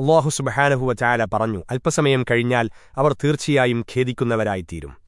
അള്ളാഹു സുബഹാനഹുവ ചായാല പറഞ്ഞു. അല്പസമയം കഴിഞ്ഞാൽ അവർ തീർച്ചയായും ഖേദിക്കുന്നവരായിത്തീരും.